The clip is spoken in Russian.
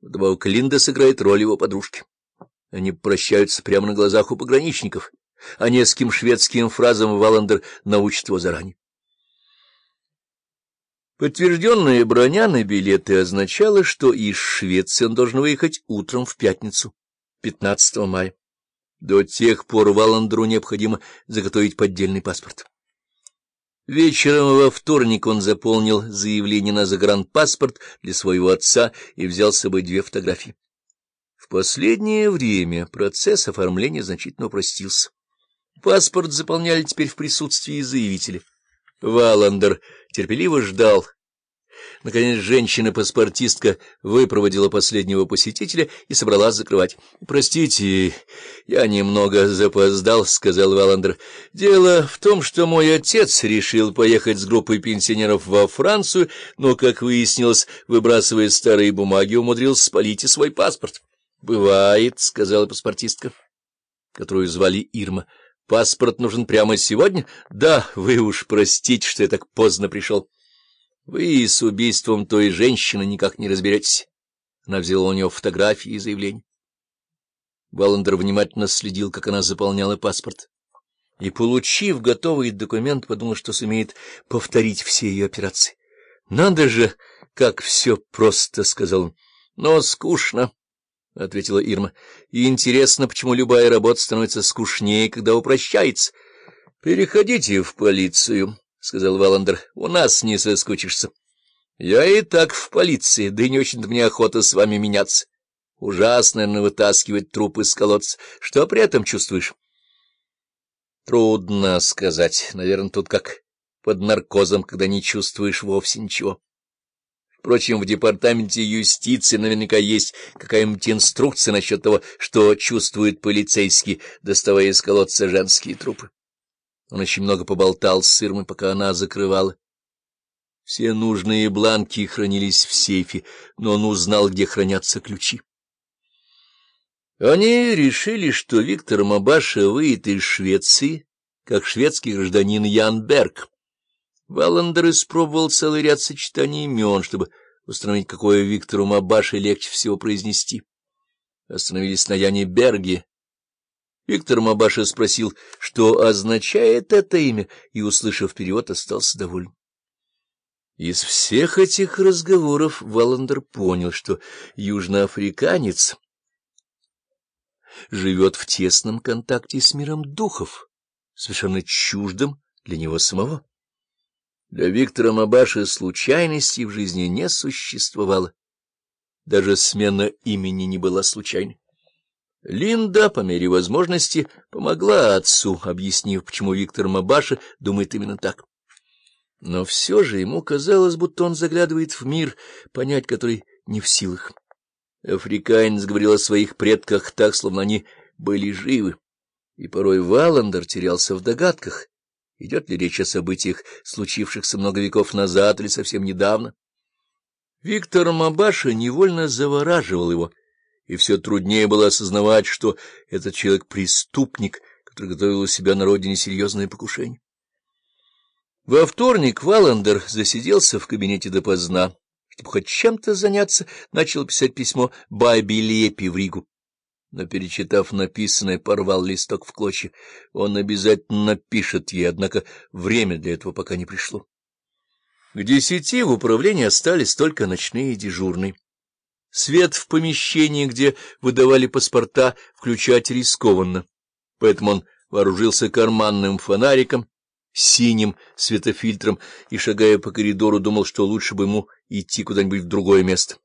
Вдобавок Линда сыграет роль его подружки. Они прощаются прямо на глазах у пограничников, а нескольким шведским фразам Валандер научит его заранее. Подтвержденная броня на билеты означала, что из Швеции он должен выехать утром в пятницу, 15 мая. До тех пор Валандеру необходимо заготовить поддельный паспорт. Вечером во вторник он заполнил заявление на загранпаспорт для своего отца и взял с собой две фотографии. В последнее время процесс оформления значительно упростился. Паспорт заполняли теперь в присутствии заявителя. Валандер терпеливо ждал, Наконец женщина-паспортистка выпроводила последнего посетителя и собралась закрывать. — Простите, я немного запоздал, — сказал Валандер. — Дело в том, что мой отец решил поехать с группой пенсионеров во Францию, но, как выяснилось, выбрасывая старые бумаги, умудрился спалить и свой паспорт. — Бывает, — сказала паспортистка, которую звали Ирма. — Паспорт нужен прямо сегодня? — Да, вы уж простите, что я так поздно пришел. Вы с убийством той женщины никак не разберетесь. Она взяла у него фотографии и заявление. Валандер внимательно следил, как она заполняла паспорт. И, получив готовый документ, подумал, что сумеет повторить все ее операции. — Надо же, как все просто, — сказал он. — Но скучно, — ответила Ирма. — И интересно, почему любая работа становится скучнее, когда упрощается. — Переходите в полицию, — сказал Валандер, — у нас не соскучишься. Я и так в полиции, да и не очень-то мне охота с вами меняться. Ужасно, наверное, вытаскивать труп из колодца. Что при этом чувствуешь? Трудно сказать. Наверное, тут как под наркозом, когда не чувствуешь вовсе ничего. Впрочем, в департаменте юстиции наверняка есть какая-нибудь инструкция насчет того, что чувствует полицейский, доставая из колодца женские трупы. Он очень много поболтал с Ирмой, пока она закрывала. Все нужные бланки хранились в сейфе, но он узнал, где хранятся ключи. Они решили, что Виктор Мабаша выйдет из Швеции, как шведский гражданин Ян Берг. Валандер испробовал целый ряд сочетаний имен, чтобы установить, какое Виктору Мабаше легче всего произнести. Остановились на Яне Берге, Виктор Мабаша спросил, что означает это имя, и, услышав перевод, остался доволен. Из всех этих разговоров Валандер понял, что южноафриканец живет в тесном контакте с миром духов, совершенно чуждым для него самого. Для Виктора Мабаши случайностей в жизни не существовало. Даже смена имени не была случайной. Линда, по мере возможности, помогла отцу, объяснив, почему Виктор Мабаша думает именно так. Но все же ему казалось, будто он заглядывает в мир, понять который не в силах. Африканец говорил о своих предках так, словно они были живы, и порой Валандер терялся в догадках, идет ли речь о событиях, случившихся много веков назад или совсем недавно. Виктор Мабаша невольно завораживал его, и все труднее было осознавать, что этот человек — преступник, который готовил у себя на родине серьезное покушение. Во вторник Валандер засиделся в кабинете допоздна, чтобы хоть чем-то заняться, начал писать письмо Байби Лепи в Ригу. Но, перечитав написанное, порвал листок в клочья. Он обязательно напишет ей, однако время для этого пока не пришло. К десяти в управлении остались только ночные дежурные. Свет в помещении, где выдавали паспорта, включать рискованно, поэтому он вооружился карманным фонариком, синим светофильтром и, шагая по коридору, думал, что лучше бы ему идти куда-нибудь в другое место.